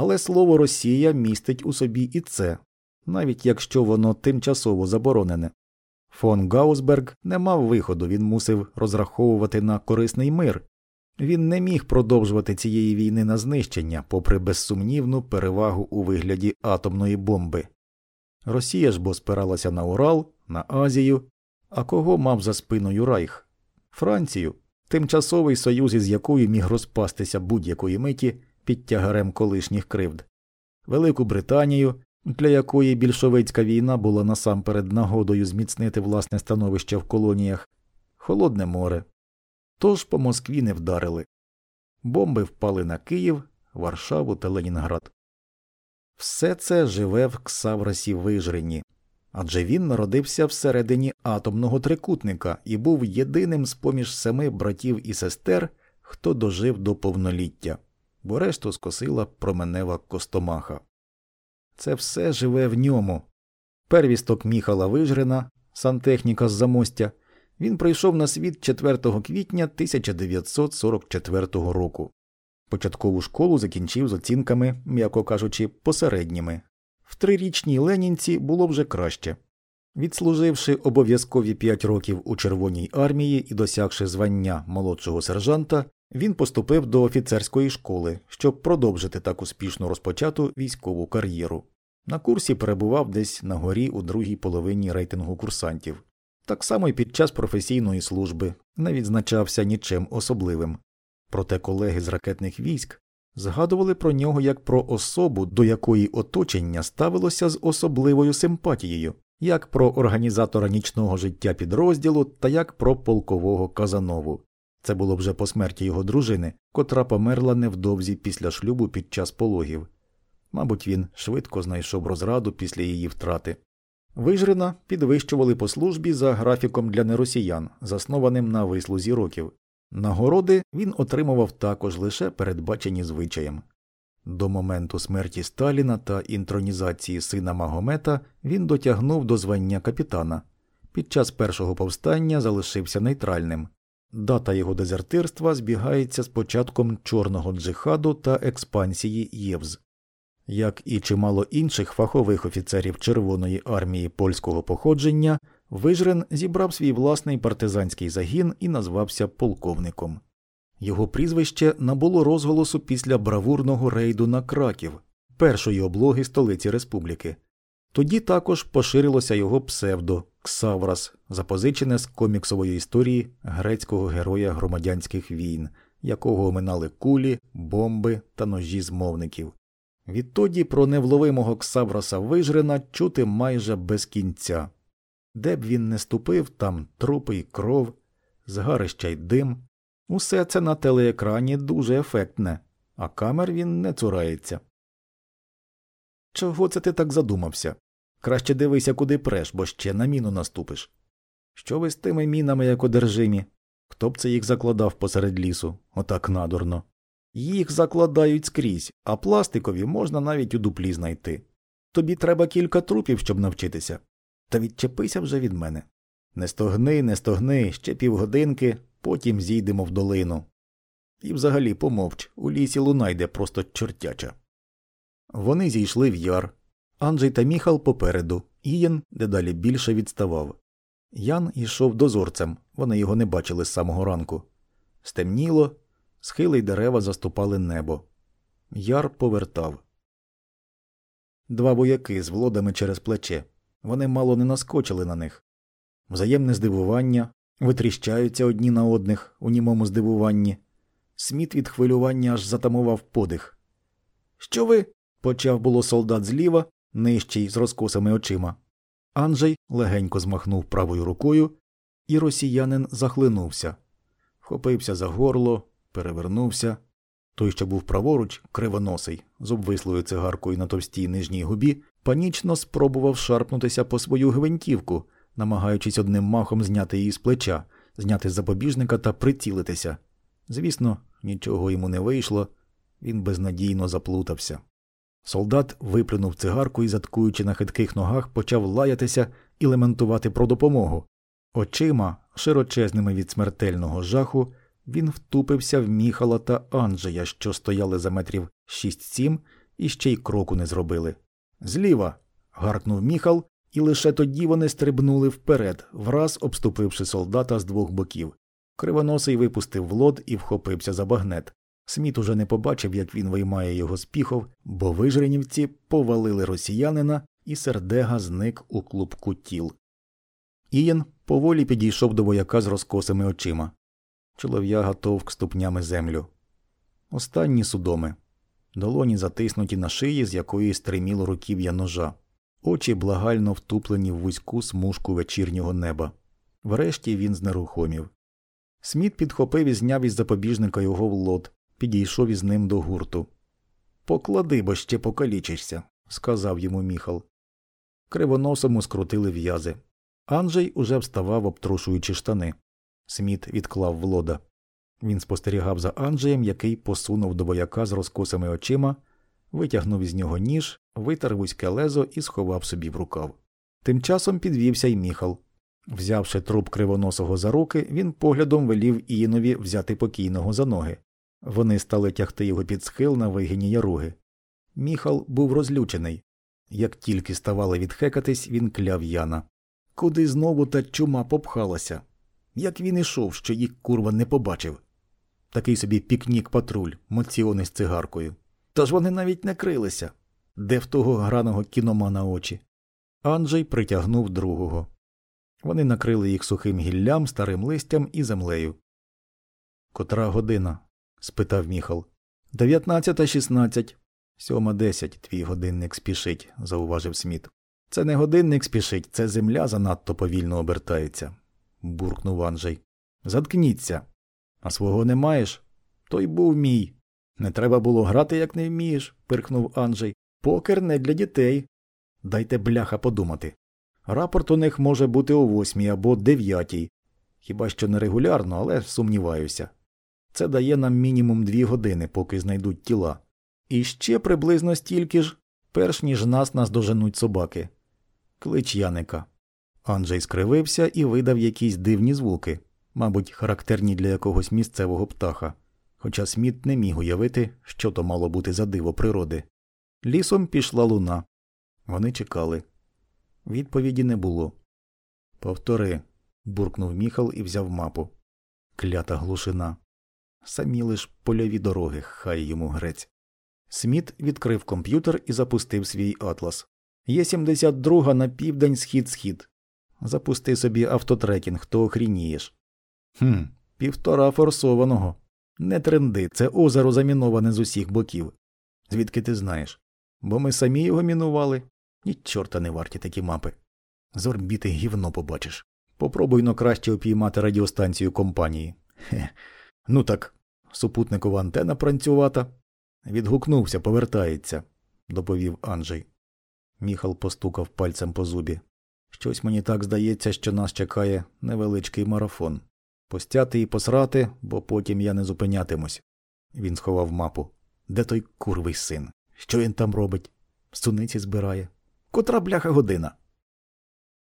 Але слово Росія містить у собі і це, навіть якщо воно тимчасово заборонене. Фон Гаусберг не мав виходу, він мусив розраховувати на корисний мир. Він не міг продовжувати цієї війни на знищення, попри безсумнівну перевагу у вигляді атомної бомби. Росія ж бо спиралася на Урал, на Азію, а кого мав за спиною Райх? Францію, тимчасовий союз, із якою міг розпастися будь-якої миті під тягарем колишніх кривд, Велику Британію, для якої більшовицька війна була насамперед нагодою зміцнити власне становище в колоніях, Холодне море. Тож по Москві не вдарили. Бомби впали на Київ, Варшаву та Ленінград. Все це живе в Ксаврасі Вижрині, адже він народився всередині атомного трикутника і був єдиним з поміж семи братів і сестер, хто дожив до повноліття, бо решту скосила променева костомаха. Це все живе в ньому. Первісток Міхала Вижрина, сантехніка з замостя, він прийшов на світ 4 квітня 1944 року. Початкову школу закінчив з оцінками, м'яко кажучи, посередніми. В трирічній Ленінці було вже краще. Відслуживши обов'язкові п'ять років у Червоній армії і досягши звання молодшого сержанта, він поступив до офіцерської школи, щоб продовжити так успішно розпочату військову кар'єру. На курсі перебував десь на горі у другій половині рейтингу курсантів. Так само й під час професійної служби не відзначався нічим особливим. Проте колеги з ракетних військ згадували про нього як про особу, до якої оточення ставилося з особливою симпатією, як про організатора нічного життя підрозділу та як про полкового Казанову. Це було вже по смерті його дружини, котра померла невдовзі після шлюбу під час пологів. Мабуть, він швидко знайшов розраду після її втрати. Вижрина підвищували по службі за графіком для неросіян, заснованим на вислузі років. Нагороди він отримував також лише передбачені звичаєм. До моменту смерті Сталіна та інтронізації сина Магомета він дотягнув до звання капітана. Під час першого повстання залишився нейтральним. Дата його дезертирства збігається з початком чорного джихаду та експансії Євз. Як і чимало інших фахових офіцерів Червоної армії польського походження, Вижрен зібрав свій власний партизанський загін і назвався полковником. Його прізвище набуло розголосу після бравурного рейду на краків, першої облоги столиці республіки. Тоді також поширилося його псевдо Ксаврас, запозичене з коміксової історії грецького героя громадянських війн, якого оминали кулі, бомби та ножі змовників. Відтоді про невловимого Ксавраса Вижрена чути майже без кінця. Де б він не ступив, там трупи й кров, згарища й дим. Усе це на телеекрані дуже ефектне, а камер він не цурається. Чого це ти так задумався? Краще дивися, куди преш, бо ще на міну наступиш. Що ви з тими мінами, як одержимі? Хто б це їх закладав посеред лісу, отак надурно. Їх закладають скрізь, а пластикові можна навіть у дуплі знайти. Тобі треба кілька трупів, щоб навчитися. Та відчепися вже від мене. Не стогни, не стогни, ще півгодинки, потім зійдемо в долину. І взагалі помовч, у лісі луна йде просто чортяча. Вони зійшли в яр. Анджей та Міхал попереду, Ієн дедалі більше відставав. Ян йшов дозорцем, вони його не бачили з самого ранку. Стемніло, схили й дерева заступали небо. Яр повертав. Два вояки з володами через плече. Вони мало не наскочили на них. Взаємне здивування, витріщаються одні на одних у німому здивуванні. Сміт від хвилювання аж затамував подих. Що ви? Почав було солдат зліва, нижчий з розкосами очима. Анджей легенько змахнув правою рукою, і росіянин захлинувся, вхопився за горло, перевернувся. Той, що був праворуч, кривоносий, з обвислою цигаркою на товстій нижній губі, панічно спробував шарпнутися по свою гвинтівку, намагаючись одним махом зняти її з плеча, зняти запобіжника та прицілитися. Звісно, нічого йому не вийшло, він безнадійно заплутався. Солдат виплюнув цигарку і, заткуючи на хитких ногах, почав лаятися і лементувати про допомогу. Очима, широчезними від смертельного жаху, він втупився в Міхала та Анджея, що стояли за метрів 6-7 і ще й кроку не зробили. Зліва. гаркнув міхал, і лише тоді вони стрибнули вперед, враз обступивши солдата з двох боків. Кривоносий випустив влод і вхопився за багнет. Сміт уже не побачив, як він виймає його з піхов, бо вижренівці повалили росіянина, і сердега зник у клубку тіл. Ієн поволі підійшов до вояка з розкосими очима. Чолов'яга товк ступнями землю. Останні судоми. Долоні затиснуті на шиї, з якої стриміло руків'я ножа, очі благально втуплені в вузьку смужку вечірнього неба. Врешті він знерухомів. Сміт підхопив і зняв із запобіжника його в лот, підійшов із ним до гурту. Поклади, бо ще покалічишся, сказав йому міхал. Кривоносому скрутили в'язи. Анджей уже вставав, обтрушуючи штани. Сміт відклав влода. Він спостерігав за Анджеєм, який посунув до вояка з розкосими очима, витягнув із нього ніж, витер вузьке лезо і сховав собі в рукав. Тим часом підвівся й міхал. Взявши труп кривоносого за руки, він поглядом велів Іїнові взяти покійного за ноги. Вони стали тягти його під схил на вигині яруги. Міхал був розлючений. Як тільки ставали відхекатись, він кляв Яна. Куди знову та чума попхалася? Як він ішов, що їх курва не побачив. Такий собі пікнік патруль, моціони з цигаркою. Тож вони навіть не крилися. Де в того граного кіномана очі. Анджей притягнув другого. Вони накрили їх сухим гіллям, старим листям і землею. Котра година? Спитав міхал. Дев'ятнадцята шістнадцять. Сьома десять. Твій годинник спішить, зауважив Сміт. Це не годинник спішить, це земля занадто повільно обертається, буркнув Анджей. Заткніться. А свого не маєш? Той був мій. Не треба було грати, як не вмієш, пирхнув Анджей. Покер не для дітей. Дайте бляха подумати. Рапорт у них може бути о восьмій або дев'ятій. Хіба що не регулярно, але сумніваюся. Це дає нам мінімум дві години, поки знайдуть тіла. І ще приблизно стільки ж, перш ніж нас наздоженуть собаки. Клич Яника. Анджей скривився і видав якісь дивні звуки, мабуть, характерні для якогось місцевого птаха, хоча Сміт не міг уявити, що то мало бути за диво природи. Лісом пішла луна. Вони чекали. Відповіді не було. Повтори. буркнув міхал і взяв мапу. Клята глушина. Самі лиш польові дороги, хай йому грець. Сміт відкрив комп'ютер і запустив свій атлас. Є 72 на південь схід схід. Запусти собі автотрекінг, то охрінієш. Хм, півтора форсованого. Не тренди, це озеро заміноване з усіх боків. Звідки ти знаєш? Бо ми самі його мінували. Ні чорта не варті такі мапи. З орбіти гівно побачиш. Попробуй но краще опіймати радіостанцію компанії. Хе. Ну так, супутникова антена пранцювата. Відгукнувся, повертається, доповів Анджей. Міхал постукав пальцем по зубі. Щось мені так здається, що нас чекає невеличкий марафон. Постяти і посрати, бо потім я не зупинятимусь. Він сховав мапу. Де той курвий син? Що він там робить? Суниці збирає. Котра бляха година?